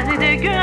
gecelerde gün